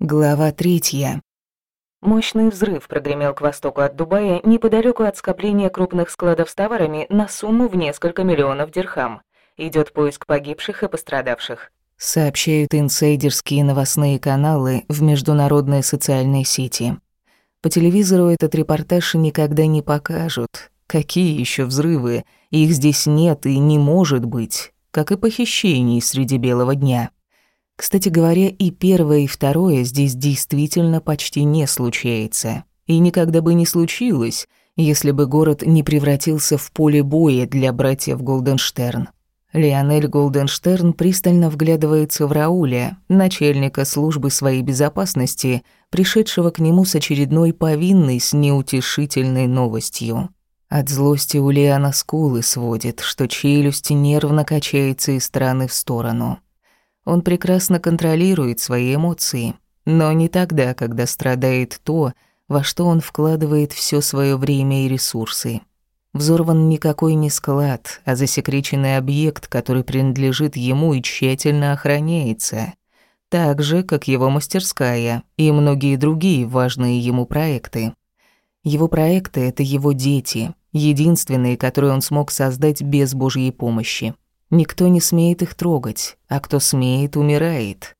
Глава третья. Мощный взрыв прогремел к востоку от Дубая, неподалеку от скопления крупных складов с товарами на сумму в несколько миллионов дирхам. Идет поиск погибших и пострадавших. Сообщают инсайдерские новостные каналы в международной социальной сети. По телевизору этот репортаж никогда не покажут. Какие еще взрывы? Их здесь нет и не может быть. Как и похищений среди белого дня. Кстати говоря, и первое, и второе здесь действительно почти не случается. И никогда бы не случилось, если бы город не превратился в поле боя для братьев Голденштерн. Леонель Голденштерн пристально вглядывается в Рауля, начальника службы своей безопасности, пришедшего к нему с очередной повинной с неутешительной новостью. От злости у Леона скулы сводит, что челюсть нервно качается из стороны в сторону. Он прекрасно контролирует свои эмоции, но не тогда, когда страдает то, во что он вкладывает все свое время и ресурсы. Взорван никакой не склад, а засекреченный объект, который принадлежит ему и тщательно охраняется. Так же, как его мастерская и многие другие важные ему проекты. Его проекты — это его дети, единственные, которые он смог создать без Божьей помощи. Никто не смеет их трогать, а кто смеет, умирает.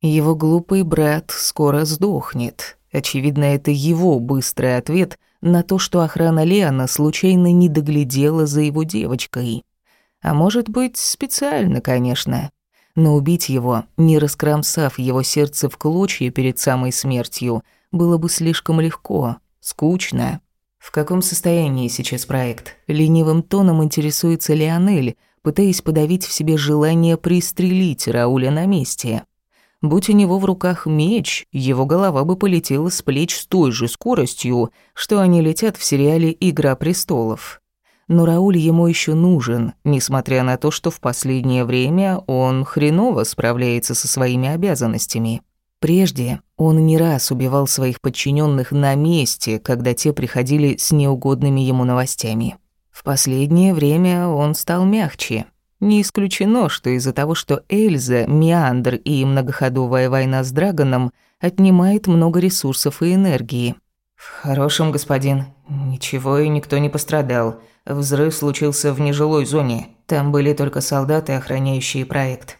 Его глупый брат скоро сдохнет. Очевидно, это его быстрый ответ на то, что охрана Леона случайно не доглядела за его девочкой. А может быть, специально, конечно. Но убить его, не раскромсав его сердце в клочья перед самой смертью, было бы слишком легко, скучно. В каком состоянии сейчас проект? Ленивым тоном интересуется Леонель, пытаясь подавить в себе желание пристрелить Рауля на месте. Будь у него в руках меч, его голова бы полетела с плеч с той же скоростью, что они летят в сериале «Игра престолов». Но Рауль ему еще нужен, несмотря на то, что в последнее время он хреново справляется со своими обязанностями. Прежде он не раз убивал своих подчиненных на месте, когда те приходили с неугодными ему новостями. В последнее время он стал мягче. Не исключено, что из-за того, что Эльза, Миандр и многоходовая война с Драгоном отнимает много ресурсов и энергии. «В хорошем, господин. Ничего и никто не пострадал. Взрыв случился в нежилой зоне. Там были только солдаты, охраняющие проект».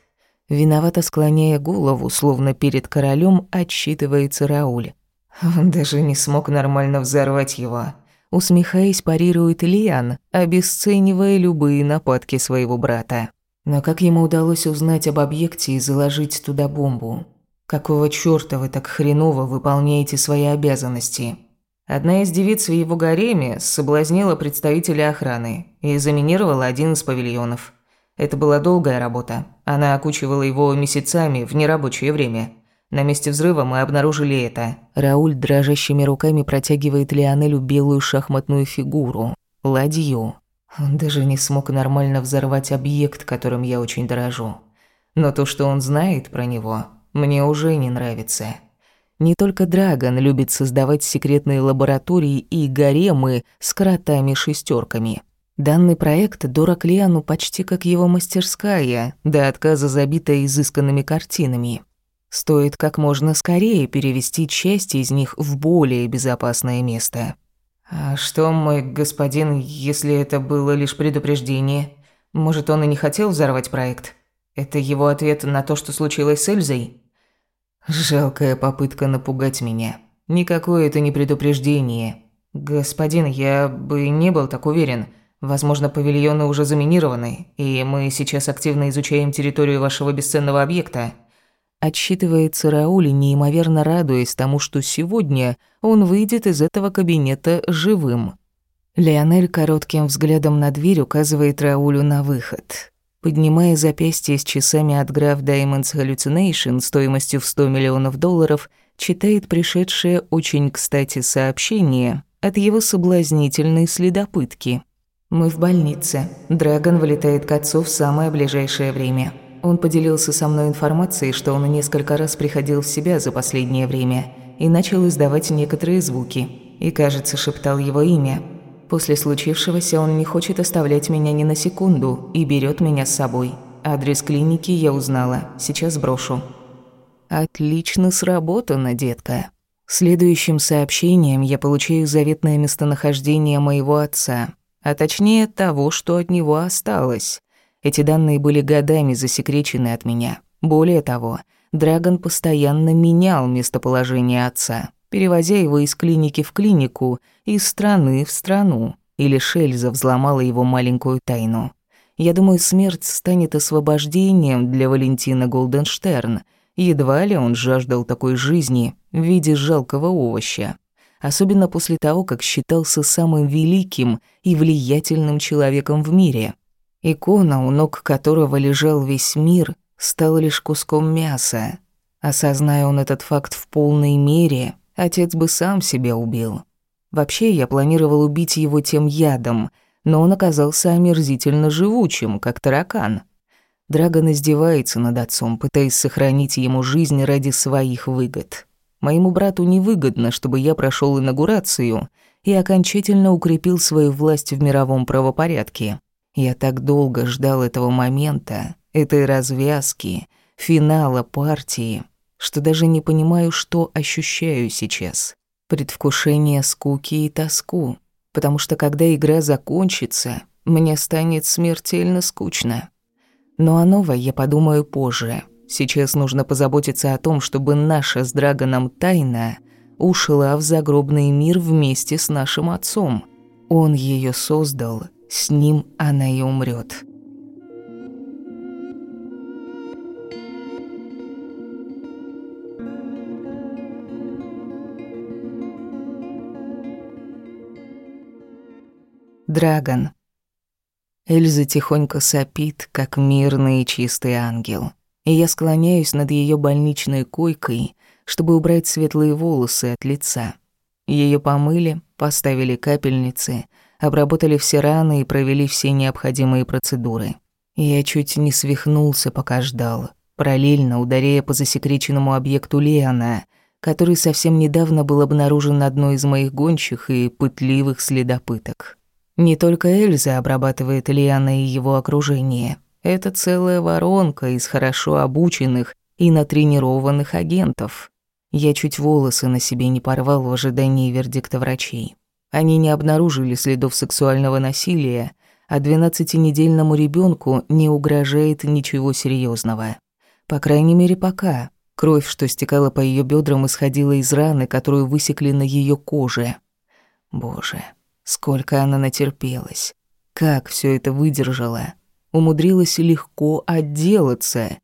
Виновато склоняя голову, словно перед королем, отсчитывается Рауль. Он даже не смог нормально взорвать его. Усмехаясь, парирует Лиан, обесценивая любые нападки своего брата. Но как ему удалось узнать об объекте и заложить туда бомбу? Какого чёрта вы так хреново выполняете свои обязанности? Одна из девиц в его гареме соблазнила представителя охраны и заминировала один из павильонов. Это была долгая работа. Она окучивала его месяцами в нерабочее время – на месте взрыва мы обнаружили это. Рауль дрожащими руками протягивает Леонелю белую шахматную фигуру. Ладью. Он даже не смог нормально взорвать объект, которым я очень дорожу. Но то, что он знает про него, мне уже не нравится. Не только Драгон любит создавать секретные лаборатории и гаремы с кротами шестерками. Данный проект дорог Лиану почти как его мастерская, до отказа забитая изысканными картинами. Стоит как можно скорее перевести части из них в более безопасное место. А что, мой господин, если это было лишь предупреждение? Может, он и не хотел взорвать проект? Это его ответ на то, что случилось с Эльзой? Жалкая попытка напугать меня. Никакое это не предупреждение. Господин, я бы не был так уверен. Возможно, павильоны уже заминированы, и мы сейчас активно изучаем территорию вашего бесценного объекта. Отсчитывается Рауль, неимоверно радуясь тому, что сегодня он выйдет из этого кабинета живым. Леонель коротким взглядом на дверь указывает Раулю на выход. Поднимая запястье с часами от Graph Diamonds Hallucination стоимостью в 100 миллионов долларов, читает пришедшее очень кстати сообщение от его соблазнительной следопытки. «Мы в больнице. Драгон вылетает к отцу в самое ближайшее время». Он поделился со мной информацией, что он несколько раз приходил в себя за последнее время и начал издавать некоторые звуки. И, кажется, шептал его имя. После случившегося он не хочет оставлять меня ни на секунду и берет меня с собой. Адрес клиники я узнала, сейчас брошу. Отлично сработано, детка. Следующим сообщением я получаю заветное местонахождение моего отца, а точнее того, что от него осталось. Эти данные были годами засекречены от меня. Более того, Драгон постоянно менял местоположение отца, перевозя его из клиники в клинику, из страны в страну. Или Шельза взломала его маленькую тайну. Я думаю, смерть станет освобождением для Валентина Голденштерн. Едва ли он жаждал такой жизни в виде жалкого овоща. Особенно после того, как считался самым великим и влиятельным человеком в мире. Икона, у ног которого лежал весь мир, стала лишь куском мяса. Осозная он этот факт в полной мере, отец бы сам себя убил. Вообще, я планировал убить его тем ядом, но он оказался омерзительно живучим, как таракан. Драгон издевается над отцом, пытаясь сохранить ему жизнь ради своих выгод. Моему брату невыгодно, чтобы я прошел инаугурацию и окончательно укрепил свою власть в мировом правопорядке. Я так долго ждал этого момента, этой развязки, финала партии, что даже не понимаю, что ощущаю сейчас. Предвкушение скуки и тоску, потому что когда игра закончится, мне станет смертельно скучно. Но о новой я подумаю позже. Сейчас нужно позаботиться о том, чтобы наша с Драгоном тайна ушла в загробный мир вместе с нашим отцом. Он ее создал, с ним она и умрет. Драгон. Эльза тихонько сопит, как мирный и чистый ангел. И я склоняюсь над ее больничной койкой, чтобы убрать светлые волосы от лица. Ее помыли, поставили капельницы — обработали все раны и провели все необходимые процедуры. Я чуть не свихнулся, пока ждал, параллельно ударяя по засекреченному объекту Леона, который совсем недавно был обнаружен одной из моих гончих и пытливых следопыток. Не только Эльза обрабатывает Леона и его окружение. Это целая воронка из хорошо обученных и натренированных агентов. Я чуть волосы на себе не порвал в ожидании вердикта врачей. Они не обнаружили следов сексуального насилия, а двенадцатинедельному ребенку не угрожает ничего серьезного. По крайней мере, пока. Кровь, что стекала по ее бедрам, исходила из раны, которую высекли на ее коже. Боже, сколько она натерпелась. Как все это выдержала. Умудрилась легко отделаться.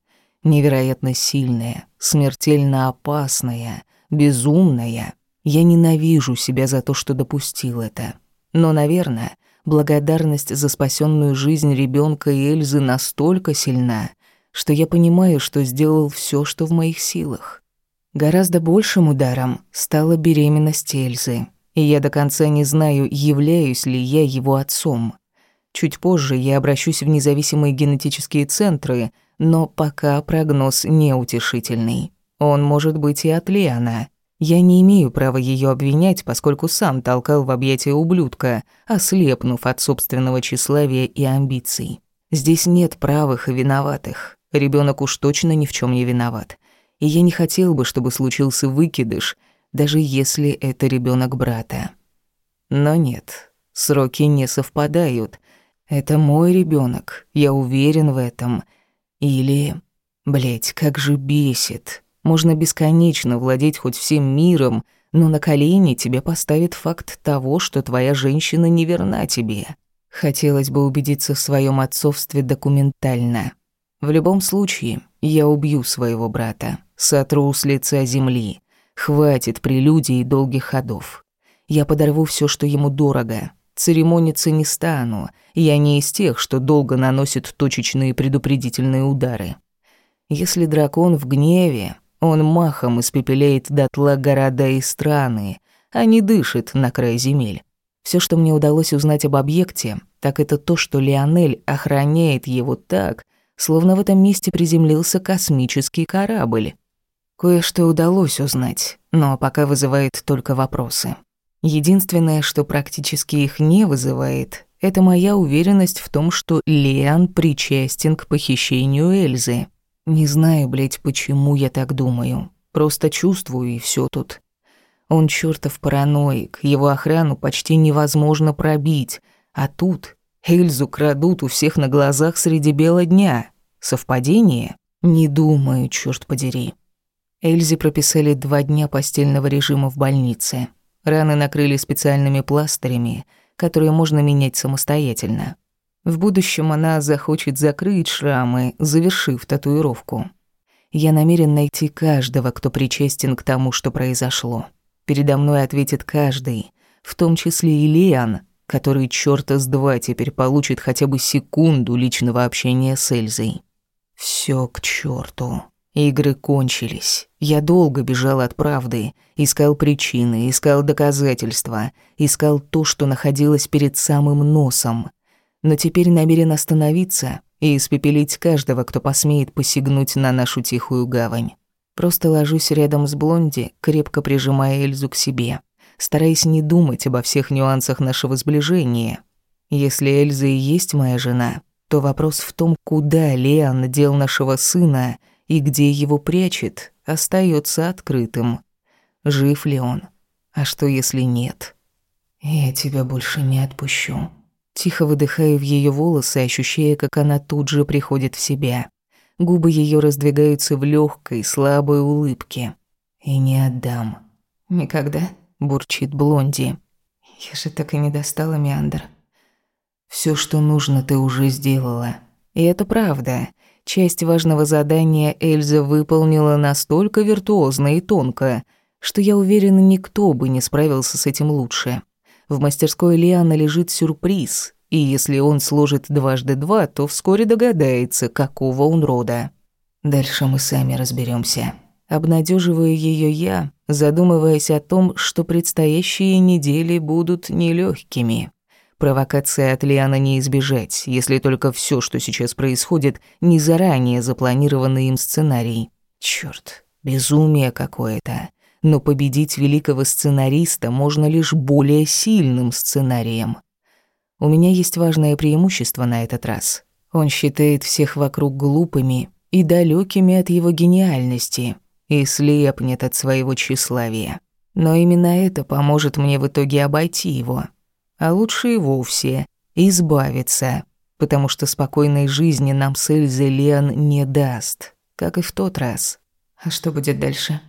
Невероятно сильная, смертельно опасная, безумная — я ненавижу себя за то, что допустил это. Но, наверное, благодарность за спасенную жизнь ребенка и Эльзы настолько сильна, что я понимаю, что сделал все, что в моих силах. Гораздо большим ударом стала беременность Эльзы, и я до конца не знаю, являюсь ли я его отцом. Чуть позже я обращусь в независимые генетические центры, но пока прогноз неутешительный. Он может быть и от Лиана. Я не имею права ее обвинять, поскольку сам толкал в объятия ублюдка, ослепнув от собственного тщеславия и амбиций. Здесь нет правых и виноватых. Ребенок уж точно ни в чем не виноват. И я не хотел бы, чтобы случился выкидыш, даже если это ребенок брата. Но нет, сроки не совпадают. Это мой ребенок, я уверен в этом. Или... Блять, как же бесит. Можно бесконечно владеть хоть всем миром, но на колени тебе поставит факт того, что твоя женщина не верна тебе. Хотелось бы убедиться в своем отцовстве документально. В любом случае, я убью своего брата, сотру с лица земли. Хватит прелюдий и долгих ходов. Я подорву все, что ему дорого. Церемониться не стану. Я не из тех, что долго наносит точечные предупредительные удары. Если дракон в гневе, он махом испепеляет дотла города и страны, а не дышит на край земель. Все, что мне удалось узнать об объекте, так это то, что Лионель охраняет его так, словно в этом месте приземлился космический корабль. Кое-что удалось узнать, но пока вызывает только вопросы. Единственное, что практически их не вызывает, это моя уверенность в том, что Лиан причастен к похищению Эльзы. Не знаю, блядь, почему я так думаю. Просто чувствую и все тут. Он чертов параноик, его охрану почти невозможно пробить. А тут Эльзу крадут у всех на глазах среди бела дня. Совпадение? Не думаю, черт подери. Эльзе прописали два дня постельного режима в больнице. Раны накрыли специальными пластырями, которые можно менять самостоятельно. В будущем она захочет закрыть шрамы, завершив татуировку. Я намерен найти каждого, кто причастен к тому, что произошло. Передо мной ответит каждый, в том числе и Лиан, который чёрта с два теперь получит хотя бы секунду личного общения с Эльзой. Всё к чёрту. Игры кончились. Я долго бежал от правды, искал причины, искал доказательства, искал то, что находилось перед самым носом. Но теперь намерен остановиться и испепелить каждого, кто посмеет посягнуть на нашу тихую гавань. Просто ложусь рядом с Блонди, крепко прижимая Эльзу к себе, стараясь не думать обо всех нюансах нашего сближения. Если Эльза и есть моя жена, то вопрос в том, куда Леон дел нашего сына — и где его прячет, остается открытым. Жив ли он? А что, если нет? «Я тебя больше не отпущу». Тихо выдыхаю в ее волосы, ощущая, как она тут же приходит в себя. Губы ее раздвигаются в легкой, слабой улыбке. «И не отдам». «Никогда?» – бурчит Блонди. «Я же так и не достала Меандр». Все, что нужно, ты уже сделала. И это правда. Часть важного задания Эльза выполнила настолько виртуозно и тонко, что я уверена, никто бы не справился с этим лучше. В мастерской Лиана лежит сюрприз, и если он сложит дважды два, то вскоре догадается, какого он рода. Дальше мы сами разберемся. Обнадеживаю ее я, задумываясь о том, что предстоящие недели будут нелегкими. Провокация от Лиана не избежать, если только все, что сейчас происходит, не заранее запланированный им сценарий. Черт, безумие какое-то. Но победить великого сценариста можно лишь более сильным сценарием. У меня есть важное преимущество на этот раз. Он считает всех вокруг глупыми и далекими от его гениальности, и слепнет от своего тщеславия. Но именно это поможет мне в итоге обойти его а лучше и вовсе избавиться, потому что спокойной жизни нам с Эльзой Лен не даст, как и в тот раз. А что будет дальше?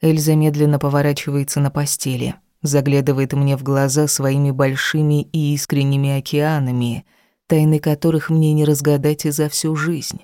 Эльза медленно поворачивается на постели, заглядывает мне в глаза своими большими и искренними океанами, тайны которых мне не разгадать и за всю жизнь.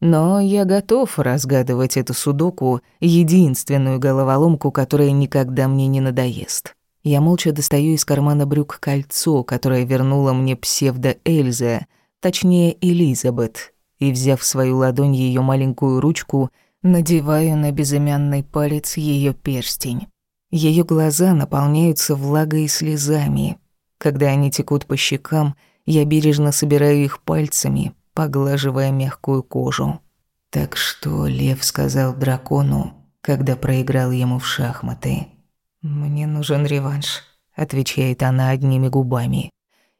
Но я готов разгадывать эту судоку, единственную головоломку, которая никогда мне не надоест. Я молча достаю из кармана брюк кольцо, которое вернула мне псевдо-Эльза, точнее Элизабет, и, взяв в свою ладонь ее маленькую ручку, надеваю на безымянный палец ее перстень. Ее глаза наполняются влагой и слезами. Когда они текут по щекам, я бережно собираю их пальцами, поглаживая мягкую кожу. Так что Лев сказал дракону, когда проиграл ему в шахматы. «Мне нужен реванш», — отвечает она одними губами.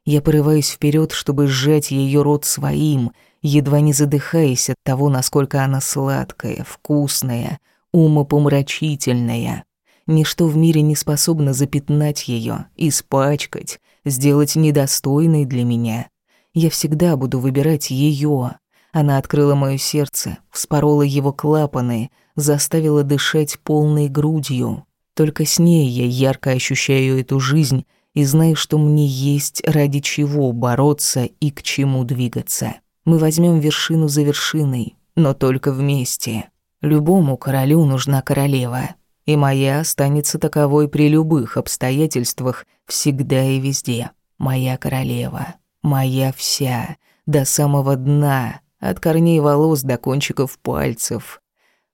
Я порываюсь вперед, чтобы сжать ее рот своим, едва не задыхаясь от того, насколько она сладкая, вкусная, умопомрачительная. Ничто в мире не способно запятнать ее, испачкать, сделать недостойной для меня. Я всегда буду выбирать ее. Она открыла моё сердце, вспорола его клапаны, заставила дышать полной грудью. Только с ней я ярко ощущаю эту жизнь и знаю, что мне есть ради чего бороться и к чему двигаться. Мы возьмем вершину за вершиной, но только вместе. Любому королю нужна королева, и моя останется таковой при любых обстоятельствах всегда и везде. Моя королева, моя вся, до самого дна, от корней волос до кончиков пальцев.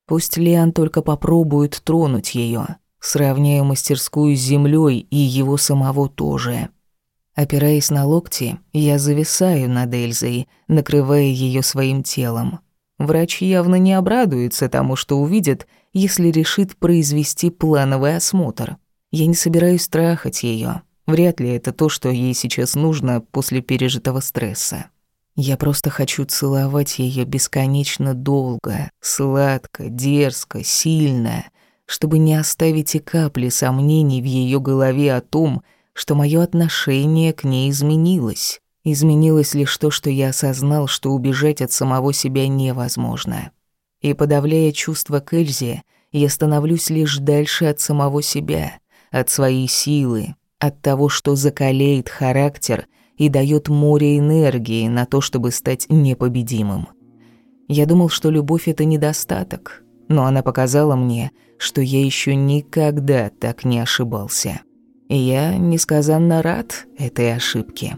Пусть Лиан только попробует тронуть ее, сравняя мастерскую с землей и его самого тоже. Опираясь на локти, я зависаю над Эльзой, накрывая ее своим телом. Врач явно не обрадуется тому, что увидит, если решит произвести плановый осмотр. Я не собираюсь трахать ее. Вряд ли это то, что ей сейчас нужно после пережитого стресса. Я просто хочу целовать ее бесконечно долго, сладко, дерзко, сильно, чтобы не оставить и капли сомнений в ее голове о том, что мое отношение к ней изменилось. Изменилось лишь то, что я осознал, что убежать от самого себя невозможно. И подавляя чувства к Эльзе, я становлюсь лишь дальше от самого себя, от своей силы, от того, что закалеет характер и дает море энергии на то, чтобы стать непобедимым. Я думал, что любовь — это недостаток, но она показала мне, что я еще никогда так не ошибался. И я несказанно рад этой ошибке.